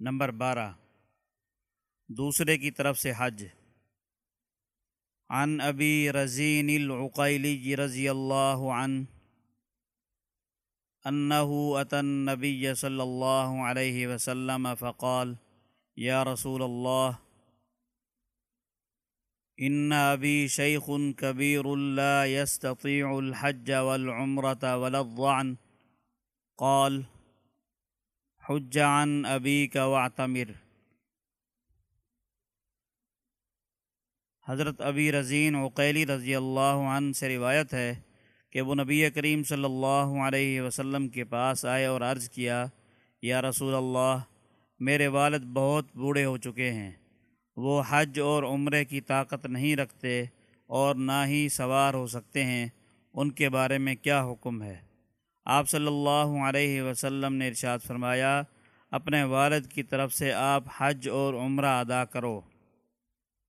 Number بارہ۔ دوسرے کی طرف سے حج۔ عن ابی رضین العقیلی رضی اللہ عنہ انه اتى النبي صلى الله عليه وسلم فقال يا رسول الله ان ابي شيخ كبير لا يستطيع الحج والعمره ولا الضعن۔ قال حج عن ابيك واعتمر۔ حضرت ابی رضین عقیلی رضی اللہ عنہ سے روایت ہے کہ وہ نبی کریم صلی اللہ علیہ وسلم کے پاس آئے اور عرض کیا، یا رسول اللہ، میرے والد بہت بوڑھے ہو چکے ہیں۔ وہ حج اور عمرے کی طاقت نہیں رکھتے اور نہ ہی سوار ہو سکتے ہیں۔ ان کے بارے میں کیا حکم ہے؟ آپ صلی اللہ علیہ وسلم نے ارشاد فرمایا، اپنے والد کی طرف سے آپ حج اور عمرہ ادا کرو۔